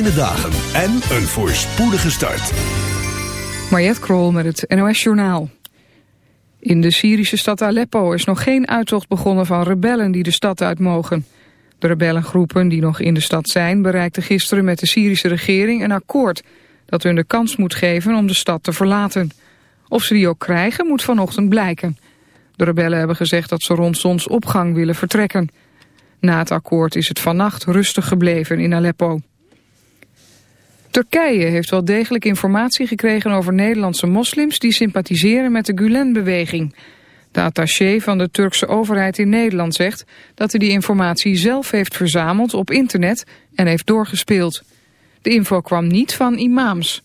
fijne dagen en een voorspoedige start. Mariette Krol met het NOS Journaal. In de Syrische stad Aleppo is nog geen uittocht begonnen van rebellen die de stad uit mogen. De rebellengroepen die nog in de stad zijn bereikten gisteren met de Syrische regering een akkoord dat hun de kans moet geven om de stad te verlaten. Of ze die ook krijgen moet vanochtend blijken. De rebellen hebben gezegd dat ze rond zonsopgang willen vertrekken. Na het akkoord is het vannacht rustig gebleven in Aleppo. Turkije heeft wel degelijk informatie gekregen over Nederlandse moslims die sympathiseren met de Gulen-beweging. De attaché van de Turkse overheid in Nederland zegt dat hij die informatie zelf heeft verzameld op internet en heeft doorgespeeld. De info kwam niet van imams.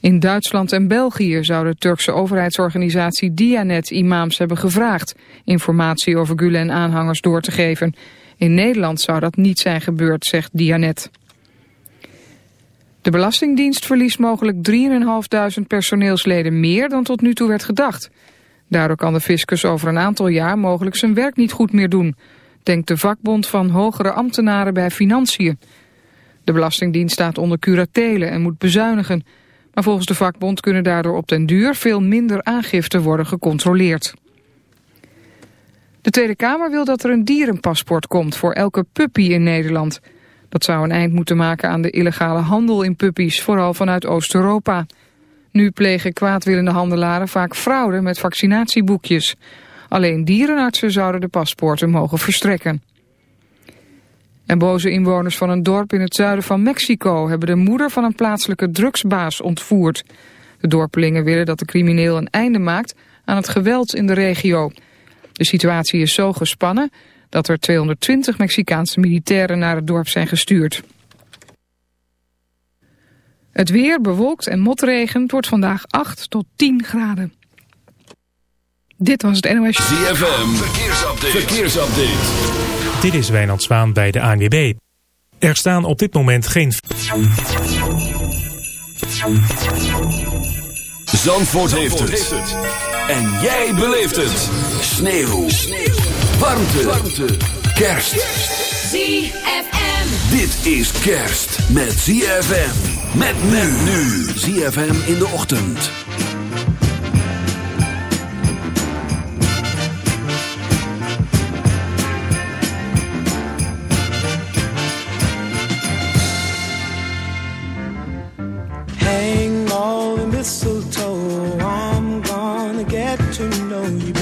In Duitsland en België zou de Turkse overheidsorganisatie Dianet imams hebben gevraagd informatie over Gulen-aanhangers door te geven. In Nederland zou dat niet zijn gebeurd, zegt Dianet. De Belastingdienst verliest mogelijk 3.500 personeelsleden meer dan tot nu toe werd gedacht. Daardoor kan de fiscus over een aantal jaar mogelijk zijn werk niet goed meer doen, denkt de vakbond van hogere ambtenaren bij Financiën. De Belastingdienst staat onder curatelen en moet bezuinigen. Maar volgens de vakbond kunnen daardoor op den duur veel minder aangiften worden gecontroleerd. De Tweede Kamer wil dat er een dierenpaspoort komt voor elke puppy in Nederland. Dat zou een eind moeten maken aan de illegale handel in puppies, vooral vanuit Oost-Europa. Nu plegen kwaadwillende handelaren vaak fraude met vaccinatieboekjes. Alleen dierenartsen zouden de paspoorten mogen verstrekken. En boze inwoners van een dorp in het zuiden van Mexico... hebben de moeder van een plaatselijke drugsbaas ontvoerd. De dorpelingen willen dat de crimineel een einde maakt aan het geweld in de regio. De situatie is zo gespannen dat er 220 Mexicaanse militairen naar het dorp zijn gestuurd. Het weer bewolkt en motregen wordt vandaag 8 tot 10 graden. Dit was het NOS. ZFM, verkeersupdate. verkeersupdate. Dit is Wijnand Zwaan bij de ANWB. Er staan op dit moment geen... Zandvoort, heeft, het. En jij beleeft het. Sneeuw. Sneeuw. Warmte. Warmte. Kerst. ZFM. Dit is kerst met ZFM. Met men nu. ZFM in de ochtend. Hang all the mistletoe. I'm gonna get to know you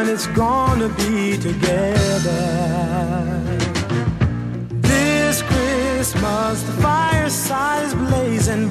one is gonna be together. This Christmas, the fireside is blazing.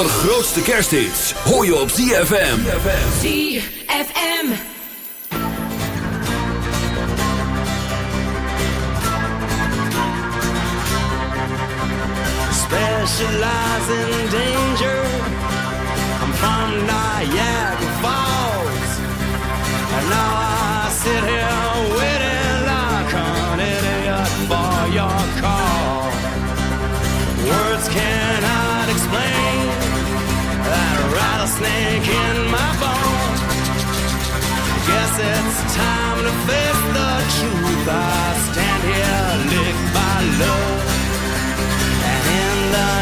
allergrootste kersthits hoor je op ZFM. ZFM. Specialize in danger. I'm from Niagara Falls. And now I sit here snake in my bones. Guess it's time to face the truth. I stand here, licked by love, and in the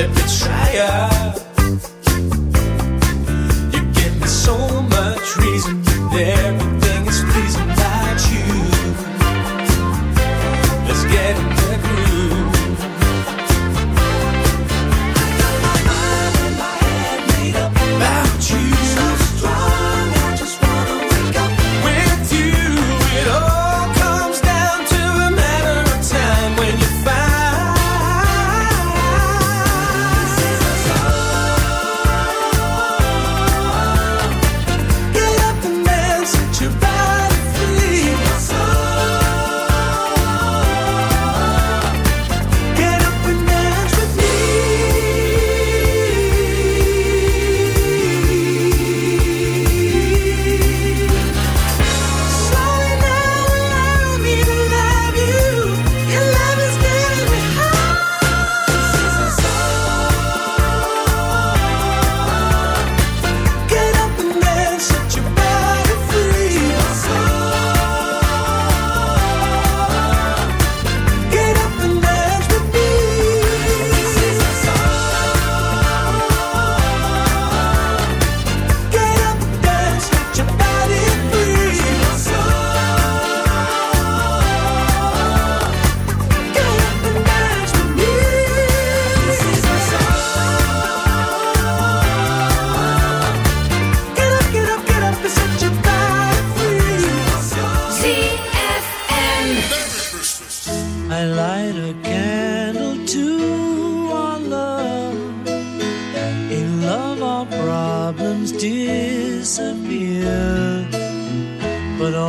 If me try you. Give me so much reason there.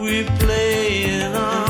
We're playing on.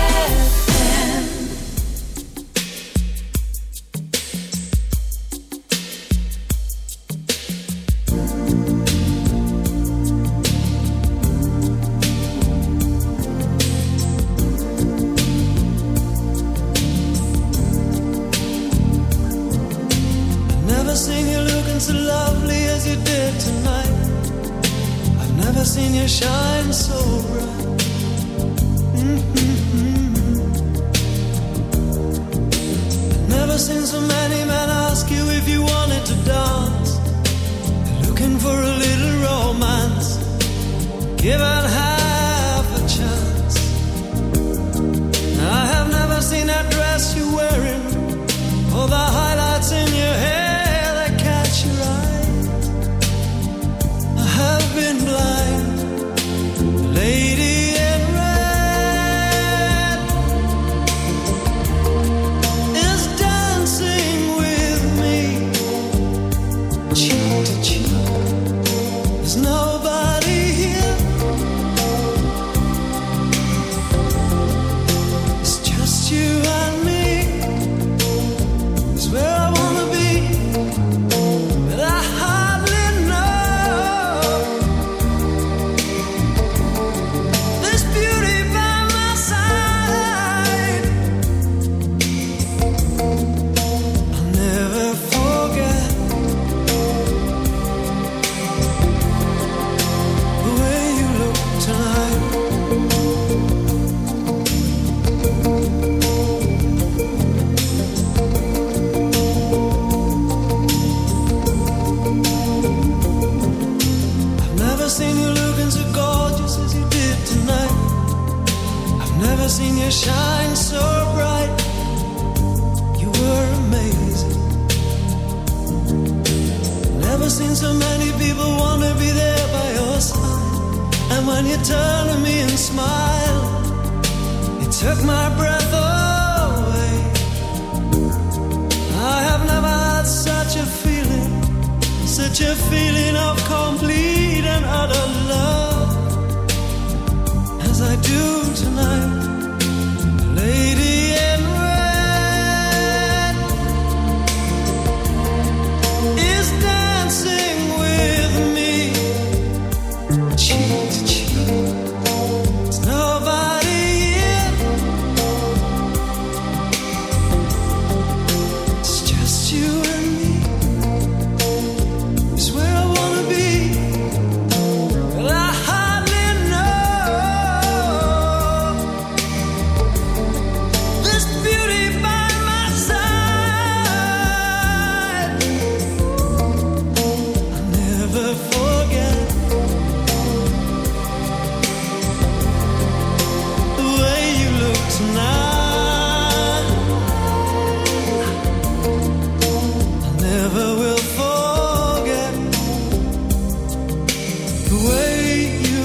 the way you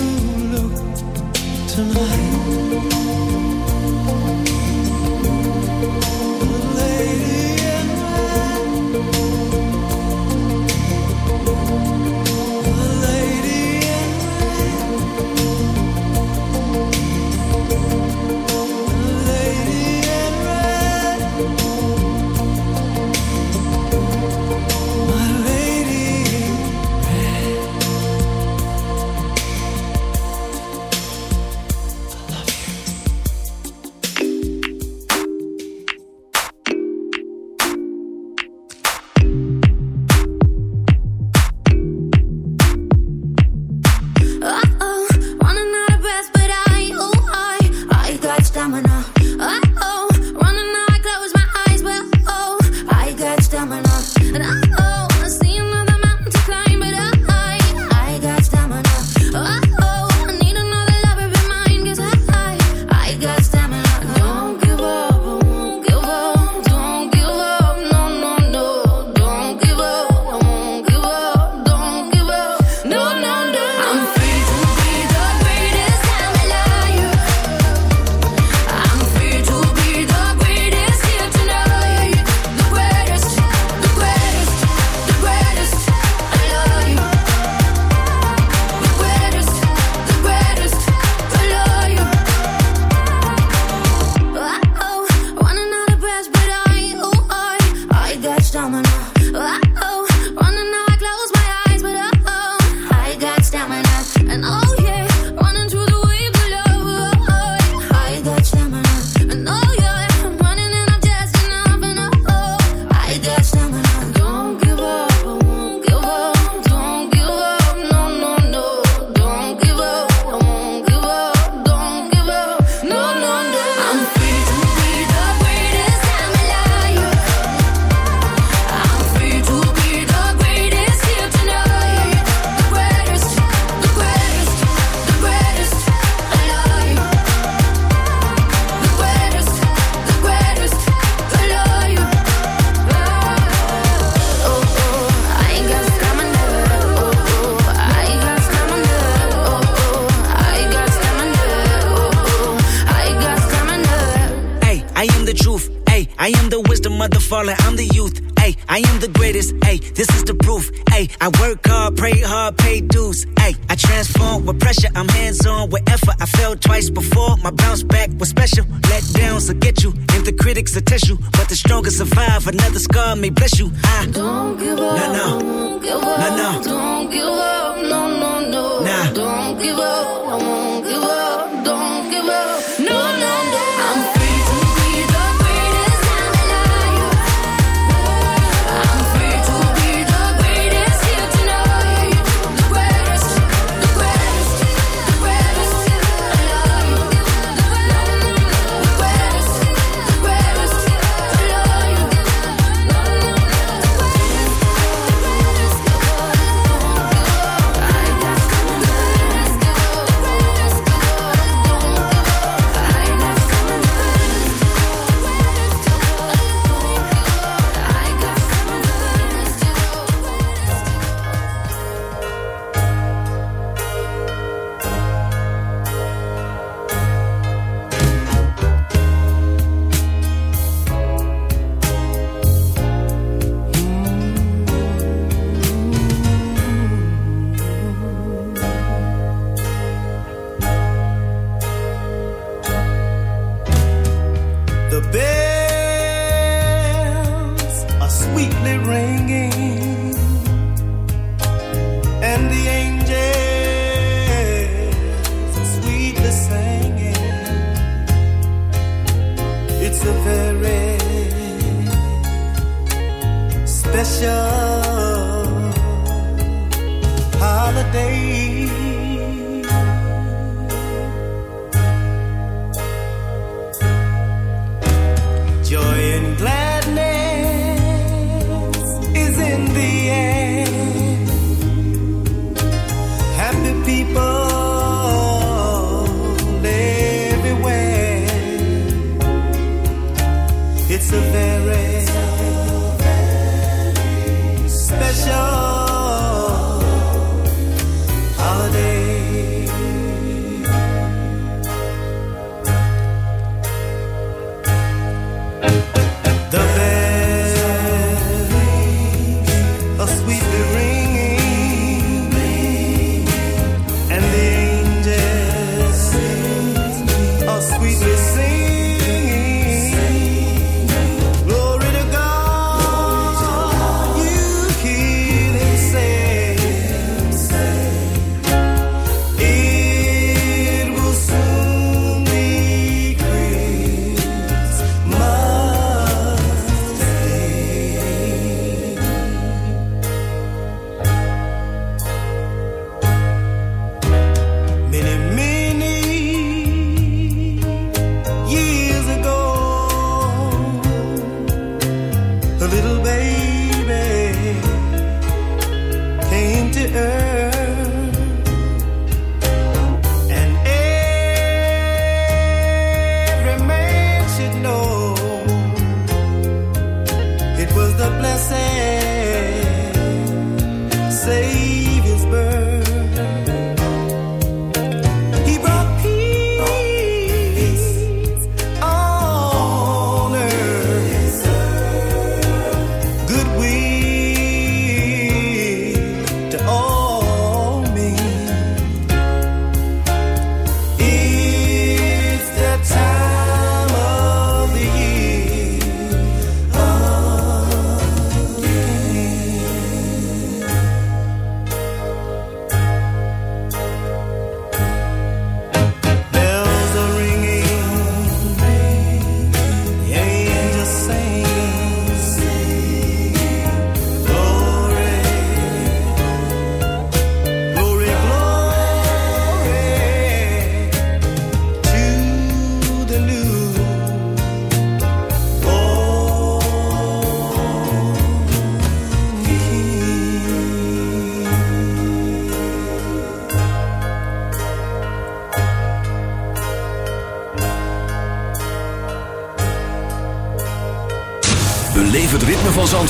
look tonight. if another scar may bless you. I don't give up. Nah, no. Don't give up. Nah, no. Don't give up. No, no, no. Nah. Don't give up. I won't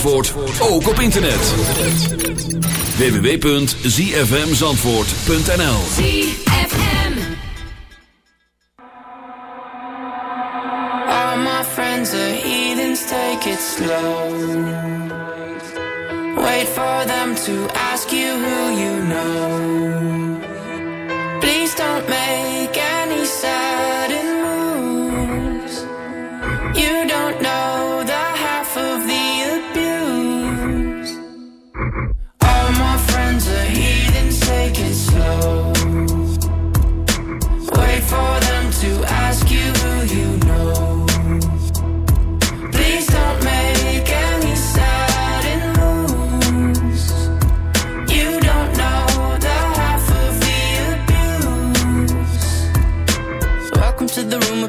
Zandvoort ook op internet. www.zfmzandvoort.nl ZFM All my friends are heathens, take it slow. Wait for them to ask you who you know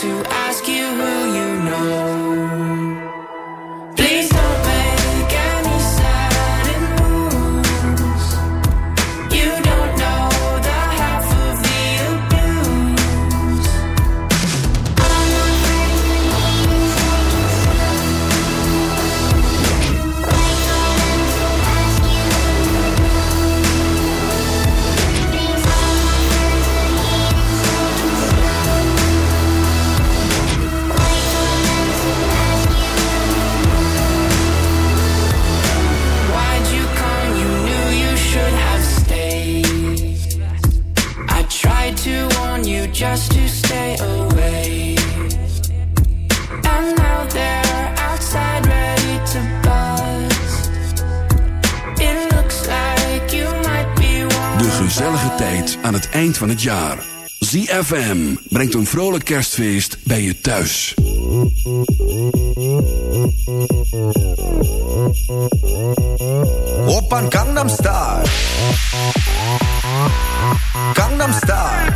to aan het eind van het jaar. ZFM brengt een vrolijk kerstfeest bij je thuis. Op aan Gangnam Style. Gangnam Style.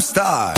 Star.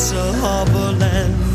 it's a harbor land.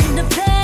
kind of place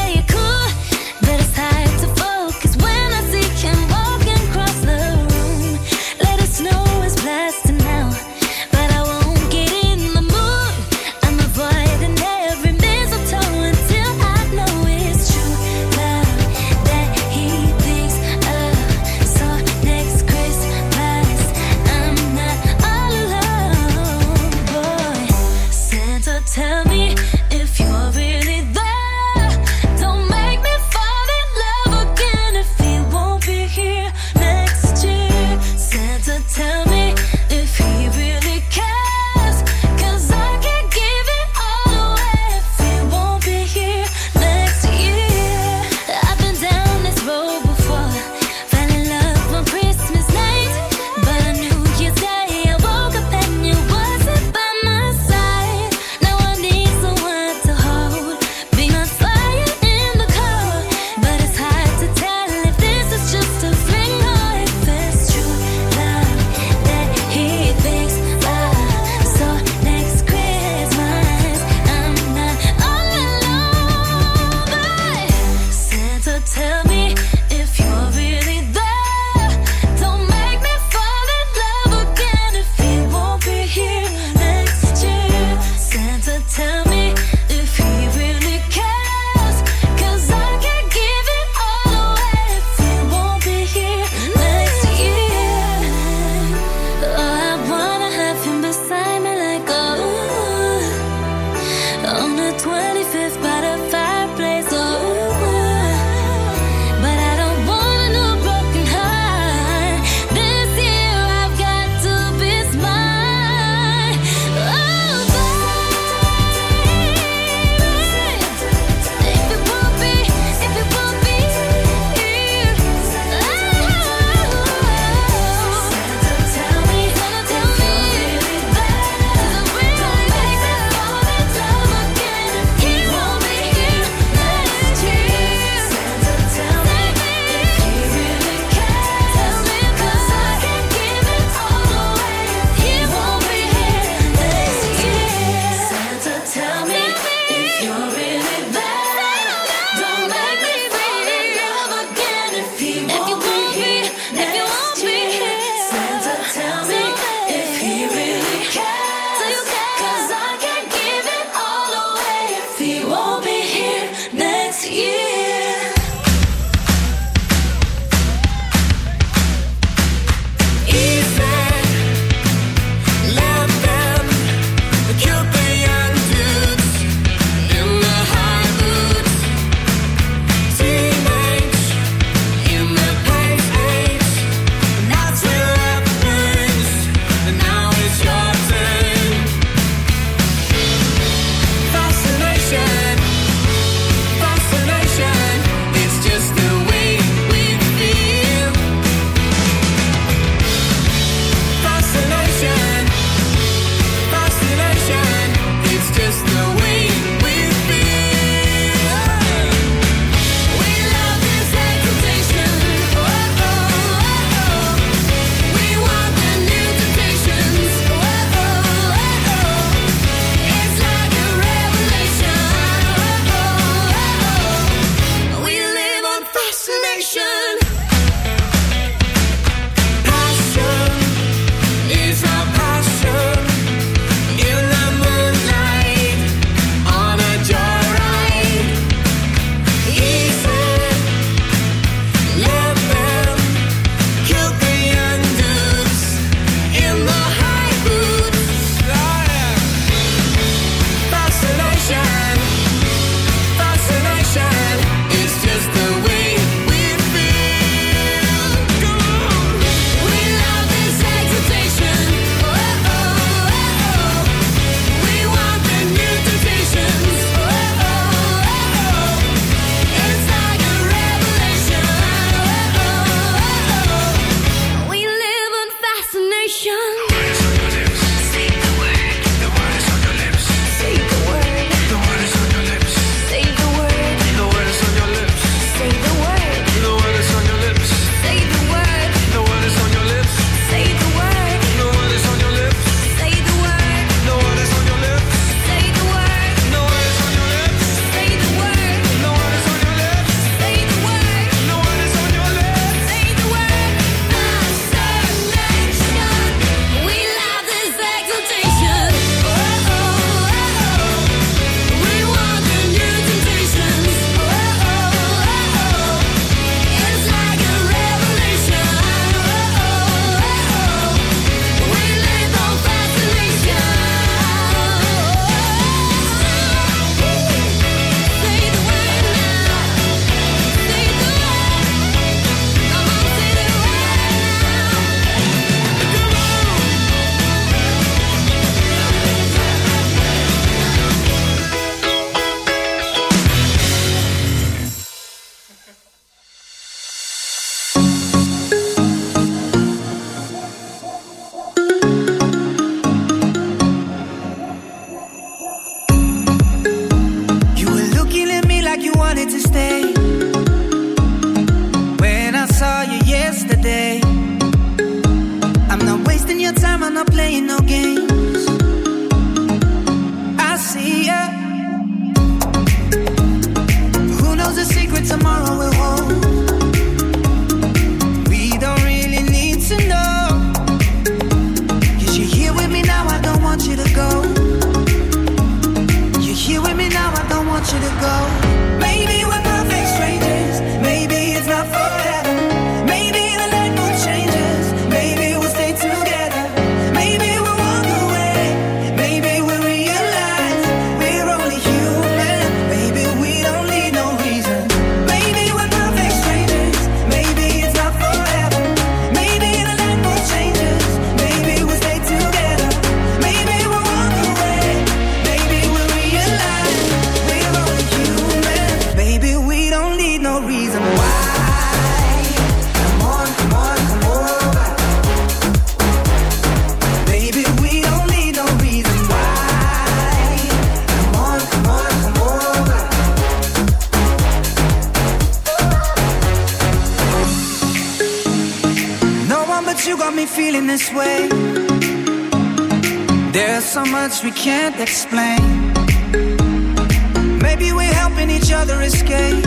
escape.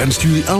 Wenst jullie alle